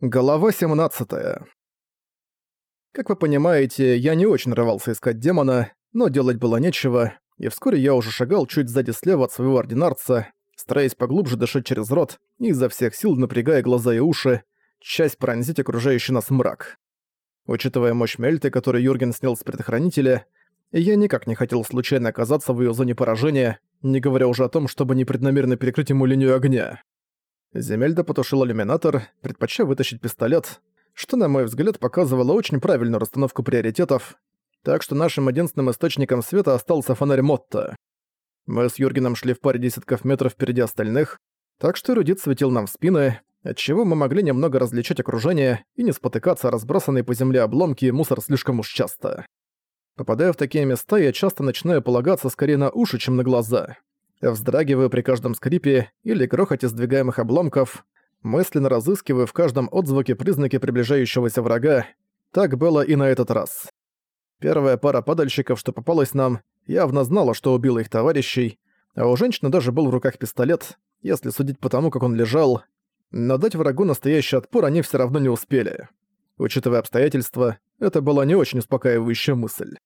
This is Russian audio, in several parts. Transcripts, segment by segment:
Глава 17. Как вы понимаете, я не очень рвался искать демона, но делать было нечего, и вскоре я уже шагал чуть сзади слева от своего ординарца, стараясь поглубже дышать через рот и изо всех сил напрягая глаза и уши, часть пронзить окружающий нас мрак. Учитывая мощь Мельты, которую Юрген снял с предохранителя, я никак не хотел случайно оказаться в ее зоне поражения, не говоря уже о том, чтобы непреднамеренно перекрыть ему линию огня. Земельда потушил иллюминатор, предпочтя вытащить пистолет, что, на мой взгляд, показывало очень правильную расстановку приоритетов, так что нашим единственным источником света остался фонарь Мотта. Мы с Юргеном шли в паре десятков метров впереди остальных, так что эрудит светил нам в спины, отчего мы могли немного различать окружение и не спотыкаться о разбросанные по земле обломки и мусор слишком уж часто. Попадая в такие места, я часто начинаю полагаться скорее на уши, чем на глаза вздрагиваю при каждом скрипе или грохоте сдвигаемых обломков, мысленно разыскиваю в каждом отзвуке признаки приближающегося врага. Так было и на этот раз. Первая пара падальщиков, что попалась нам, явно знала, что убила их товарищей, а у женщины даже был в руках пистолет, если судить по тому, как он лежал. Но дать врагу настоящий отпор они все равно не успели. Учитывая обстоятельства, это была не очень успокаивающая мысль.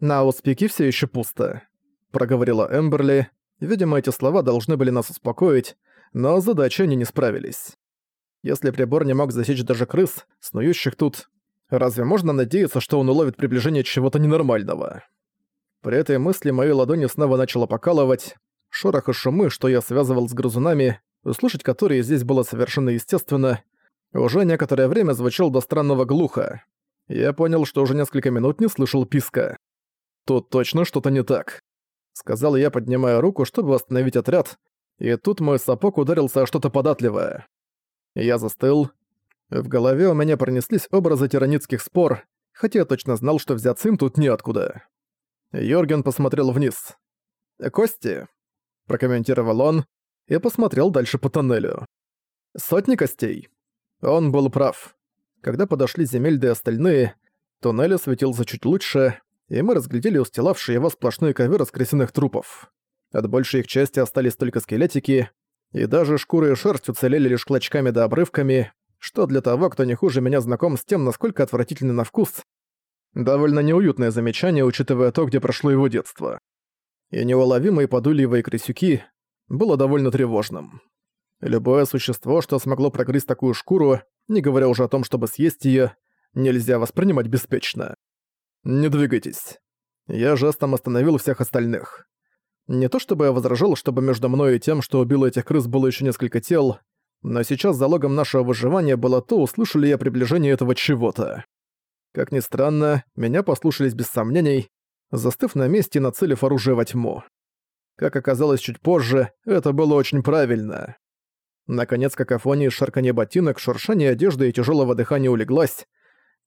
«На ауспике все еще пусто», — проговорила Эмберли, Видимо, эти слова должны были нас успокоить, но задачи они не справились. Если прибор не мог засечь даже крыс, снующих тут, разве можно надеяться, что он уловит приближение чего-то ненормального? При этой мысли мои ладони снова начало покалывать. Шорох и шумы, что я связывал с грызунами, услышать которые здесь было совершенно естественно, уже некоторое время звучал до странного глухо. Я понял, что уже несколько минут не слышал писка. Тут точно что-то не так сказал я, поднимая руку, чтобы остановить отряд, и тут мой сапог ударился о что-то податливое. Я застыл. В голове у меня пронеслись образы тиранитских спор, хотя я точно знал, что взять им тут неоткуда. Йорген посмотрел вниз. «Кости?» – прокомментировал он и посмотрел дальше по тоннелю. «Сотни костей?» Он был прав. Когда подошли Земельды и остальные, туннель осветился чуть лучше, и мы разглядели устилавший его сплошной ковер из крысиных трупов. От большей их части остались только скелетики, и даже шкуры и шерсть уцелели лишь клочками да обрывками, что для того, кто не хуже меня знаком с тем, насколько отвратительный на вкус, довольно неуютное замечание, учитывая то, где прошло его детство. И неуловимые подульевые крысюки было довольно тревожным. Любое существо, что смогло прогрызть такую шкуру, не говоря уже о том, чтобы съесть её, нельзя воспринимать беспечно. «Не двигайтесь». Я жестом остановил всех остальных. Не то чтобы я возражал, чтобы между мной и тем, что убил этих крыс, было еще несколько тел, но сейчас залогом нашего выживания было то, услышали я приближение этого чего-то. Как ни странно, меня послушались без сомнений, застыв на месте нацелив оружие во тьму. Как оказалось чуть позже, это было очень правильно. Наконец, какофония шарканье ботинок, шуршание одежды и тяжелого дыхания улеглась,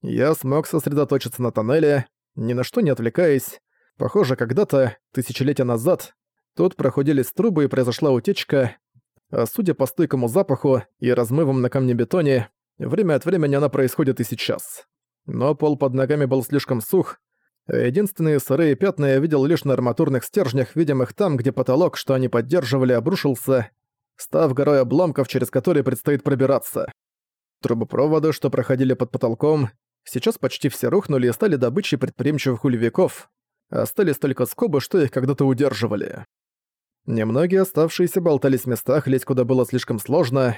я смог сосредоточиться на тоннеле, ни на что не отвлекаясь. Похоже, когда-то, тысячелетия назад, тут проходились трубы и произошла утечка, а судя по стойкому запаху и размывам на камне-бетоне, время от времени она происходит и сейчас. Но пол под ногами был слишком сух, единственные сырые пятна я видел лишь на арматурных стержнях, видимых там, где потолок, что они поддерживали, обрушился, став горой обломков, через которые предстоит пробираться. Трубопроводы, что проходили под потолком, Сейчас почти все рухнули и стали добычей предприимчивых ульвиков. Остались только скобы, что их когда-то удерживали. Немногие оставшиеся болтались в местах, лезть куда было слишком сложно.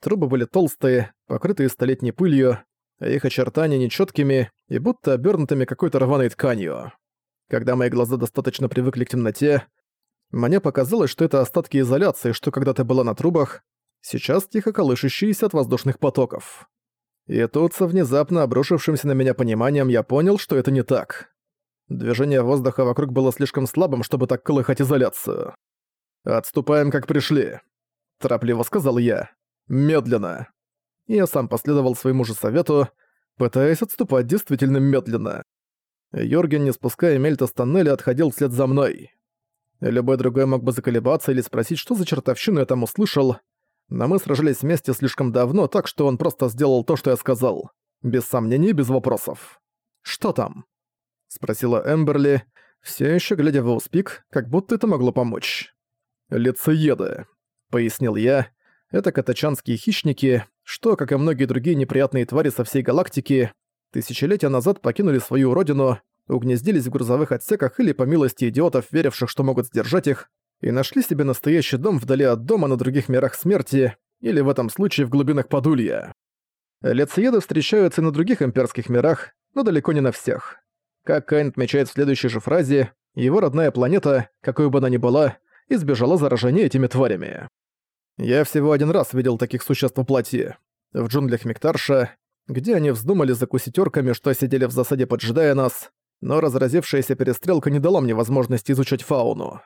Трубы были толстые, покрытые столетней пылью, а их очертания нечеткими и будто обернутыми какой-то рваной тканью. Когда мои глаза достаточно привыкли к темноте, мне показалось, что это остатки изоляции, что когда-то была на трубах, сейчас тихо колышущиеся от воздушных потоков. И тут со внезапно обрушившимся на меня пониманием я понял, что это не так. Движение воздуха вокруг было слишком слабым, чтобы так колыхать изоляцию. «Отступаем, как пришли», — торопливо сказал я. «Медленно». Я сам последовал своему же совету, пытаясь отступать действительно медленно. Йорген, не спуская мельта с тоннеля, отходил вслед за мной. Любой другой мог бы заколебаться или спросить, что за чертовщину я там услышал, но мы сражались вместе слишком давно, так что он просто сделал то, что я сказал. Без сомнений, без вопросов. «Что там?» — спросила Эмберли, все еще глядя в Успик, как будто это могло помочь. «Лицееды», — пояснил я. «Это катачанские хищники, что, как и многие другие неприятные твари со всей галактики, тысячелетия назад покинули свою родину, угнездились в грузовых отсеках или по милости идиотов, веривших, что могут сдержать их, и нашли себе настоящий дом вдали от дома на других мирах смерти, или в этом случае в глубинах Подулья. Лицееды встречаются и на других имперских мирах, но далеко не на всех. Как Кайн отмечает в следующей же фразе, его родная планета, какой бы она ни была, избежала заражения этими тварями. Я всего один раз видел таких существ плоти. В джунглях Мектарша, где они вздумали закусить орками, что сидели в засаде, поджидая нас, но разразившаяся перестрелка не дала мне возможности изучать фауну.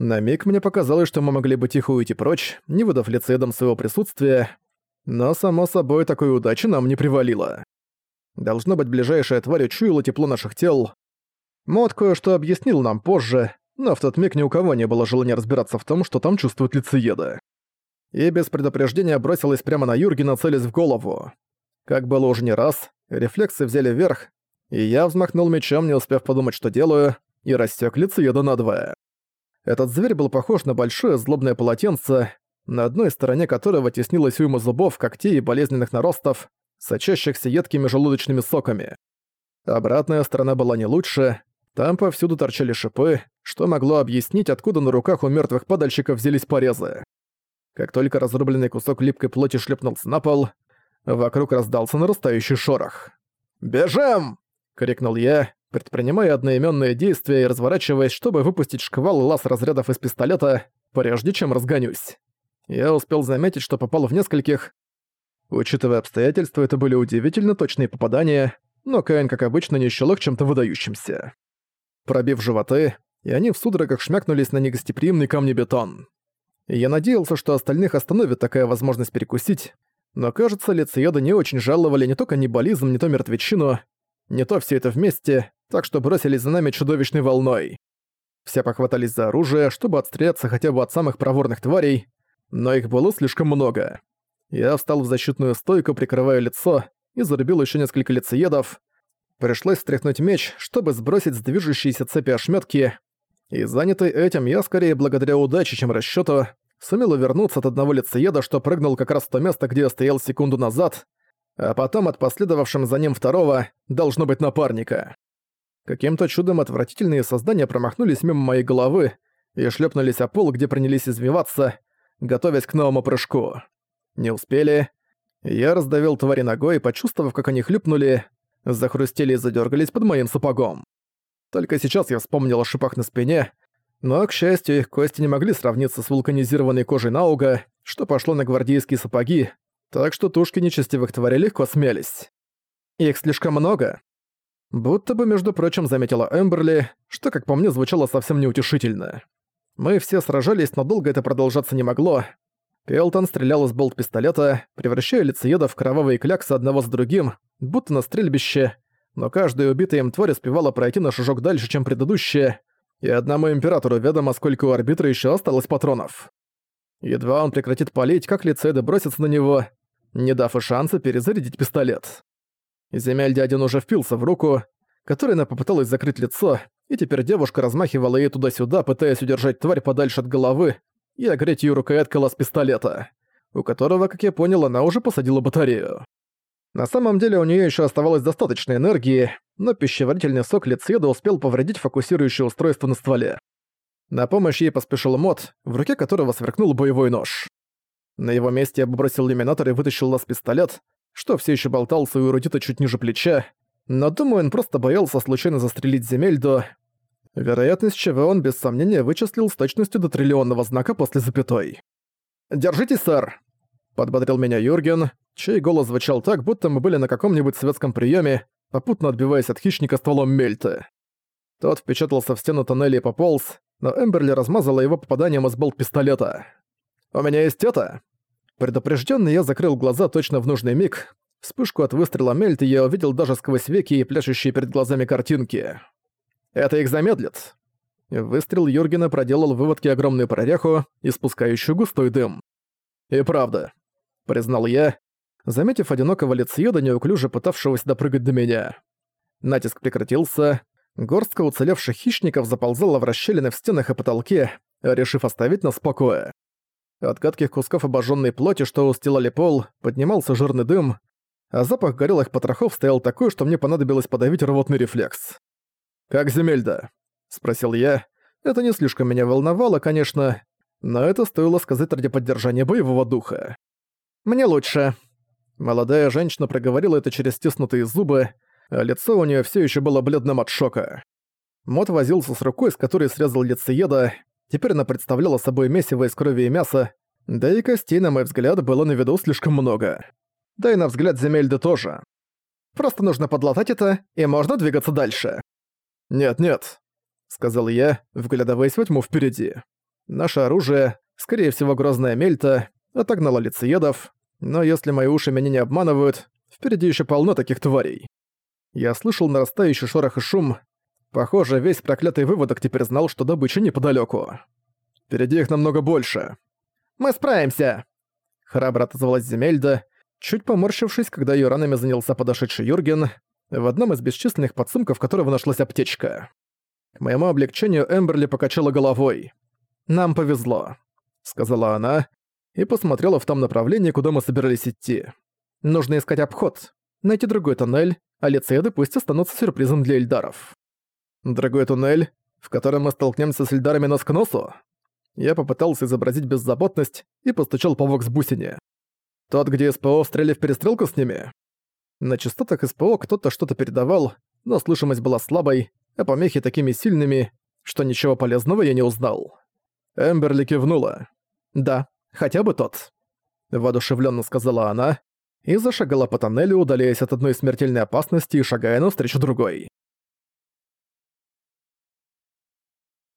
На миг мне показалось, что мы могли бы тихо уйти прочь, не выдав лицеедам своего присутствия, но, само собой, такой удачи нам не привалило. Должно быть, ближайшая тварь учуяла тепло наших тел. Мод кое-что объяснил нам позже, но в тот миг ни у кого не было желания разбираться в том, что там чувствует лицееда. И без предупреждения бросилась прямо на Юргена, целясь в голову. Как было уже не раз, рефлексы взяли верх, и я взмахнул мечом, не успев подумать, что делаю, и рассек лицееда надвое. Этот зверь был похож на большое злобное полотенце, на одной стороне которого теснилась уйма зубов, когтей и болезненных наростов, сочащихся едкими желудочными соками. Обратная сторона была не лучше, там повсюду торчали шипы, что могло объяснить, откуда на руках у мертвых падальщиков взялись порезы. Как только разрубленный кусок липкой плоти шлепнулся на пол, вокруг раздался нарастающий шорох. «Бежим!» — крикнул я, предпринимая одноименные действия и разворачиваясь, чтобы выпустить шквал лаз разрядов из пистолета, прежде чем разгонюсь. Я успел заметить, что попал в нескольких. Учитывая обстоятельства, это были удивительно точные попадания, но Каин, как обычно, не их чем-то выдающимся. Пробив животы, и они в судорогах шмякнулись на негостеприимный камнебетон. Я надеялся, что остальных остановит такая возможность перекусить, но, кажется, лицеёды не очень жаловали не то каннибализм, не то мертвечину, не то все это вместе, так что бросились за нами чудовищной волной. Все похватались за оружие, чтобы отстреляться хотя бы от самых проворных тварей, но их было слишком много. Я встал в защитную стойку, прикрывая лицо, и зарубил еще несколько лицеедов. Пришлось встряхнуть меч, чтобы сбросить с движущейся цепи ошметки, и занятый этим я скорее благодаря удаче, чем расчету, сумел увернуться от одного лицееда, что прыгнул как раз в то место, где я стоял секунду назад, а потом от последовавшим за ним второго должно быть напарника. Каким-то чудом отвратительные создания промахнулись мимо моей головы и шлепнулись о пол, где принялись извиваться, готовясь к новому прыжку. Не успели. Я раздавил твари ногой, почувствовав, как они хлюпнули, захрустели и задергались под моим сапогом. Только сейчас я вспомнил о шипах на спине, но, к счастью, их кости не могли сравниться с вулканизированной кожей Науга, что пошло на гвардейские сапоги, так что тушки нечестивых тварей легко смелись. Их слишком много. Будто бы, между прочим, заметила Эмберли, что, как по мне, звучало совсем неутешительно. Мы все сражались, но долго это продолжаться не могло. Пелтон стрелял из болт-пистолета, превращая лицееда в кровавые кляксы одного с другим, будто на стрельбище, но каждая убитая им тварь успевала пройти на шажок дальше, чем предыдущая, и одному императору ведомо, сколько у арбитра еще осталось патронов. Едва он прекратит палить, как лицеды бросятся на него, не дав и шанса перезарядить пистолет. Земель дядин уже впился в руку, которой она попыталась закрыть лицо, и теперь девушка размахивала ей туда-сюда, пытаясь удержать тварь подальше от головы и огреть ее рукояткой с пистолета, у которого, как я понял, она уже посадила батарею. На самом деле у нее еще оставалось достаточно энергии, но пищеварительный сок лицеда успел повредить фокусирующее устройство на стволе. На помощь ей поспешил Мот, в руке которого сверкнул боевой нож. На его месте я бросил иллюминатор и вытащил лаз-пистолет, что все еще болтался у эрудита чуть ниже плеча, но думаю, он просто боялся случайно застрелить Земельду, вероятность чего он без сомнения вычислил с точностью до триллионного знака после запятой. «Держитесь, сэр!» — подбодрил меня Юрген, чей голос звучал так, будто мы были на каком-нибудь светском приеме, попутно отбиваясь от хищника стволом мельты. Тот впечатался в стену тоннеля и пополз, но Эмберли размазала его попаданием из болт-пистолета. «У меня есть это!» Предупрежденный я закрыл глаза точно в нужный миг. Вспышку от выстрела мельты я увидел даже сквозь веки и пляшущие перед глазами картинки. Это их замедлит. Выстрел Юргена проделал в выводке огромную прореху, испускающую густой дым. «И правда», — признал я, заметив одинокого лицеёда, неуклюже пытавшегося допрыгать до меня. Натиск прекратился, горстка уцелевших хищников заползала в расщелины в стенах и потолке, решив оставить нас в покое. От гадких кусков обожженной плоти, что устилали пол, поднимался жирный дым, а запах горелых потрохов стоял такой, что мне понадобилось подавить рвотный рефлекс. «Как Земельда?» — спросил я. Это не слишком меня волновало, конечно, но это стоило сказать ради поддержания боевого духа. «Мне лучше». Молодая женщина проговорила это через стиснутые зубы, а лицо у нее все еще было бледным от шока. Мот возился с рукой, с которой срезал лицееда, теперь она представляла собой месиво из крови и мяса, да и костей, на мой взгляд, было на виду слишком много. Да и на взгляд Земельды тоже. Просто нужно подлатать это, и можно двигаться дальше. «Нет-нет», — сказал я, вглядываясь во тьму впереди. Наше оружие, скорее всего грозная мельта, отогнала лицеедов, но если мои уши меня не обманывают, впереди еще полно таких тварей. Я слышал нарастающий шорох и шум. Похоже, весь проклятый выводок теперь знал, что добыча неподалеку. Впереди их намного больше. «Мы справимся!» Храбро отозвалась Земельда, чуть поморщившись, когда ее ранами занялся подошедший Юрген, в одном из бесчисленных подсумков которого нашлась аптечка. К моему облегчению Эмберли покачала головой. «Нам повезло», — сказала она и посмотрела в том направлении, куда мы собирались идти. «Нужно искать обход, найти другой тоннель, а лицееды пусть останутся сюрпризом для Эльдаров». «Другой туннель, в котором мы столкнемся с Эльдарами нос к носу?» Я попытался изобразить беззаботность и постучал по вокс-бусине. «Тот, где СПО стреляли в перестрелку с ними?» На частотах СПО кто-то что-то передавал, но слышимость была слабой, а помехи такими сильными, что ничего полезного я не узнал. Эмберли кивнула. «Да, хотя бы тот», — воодушевленно сказала она и зашагала по тоннелю, удаляясь от одной смертельной опасности и шагая навстречу другой.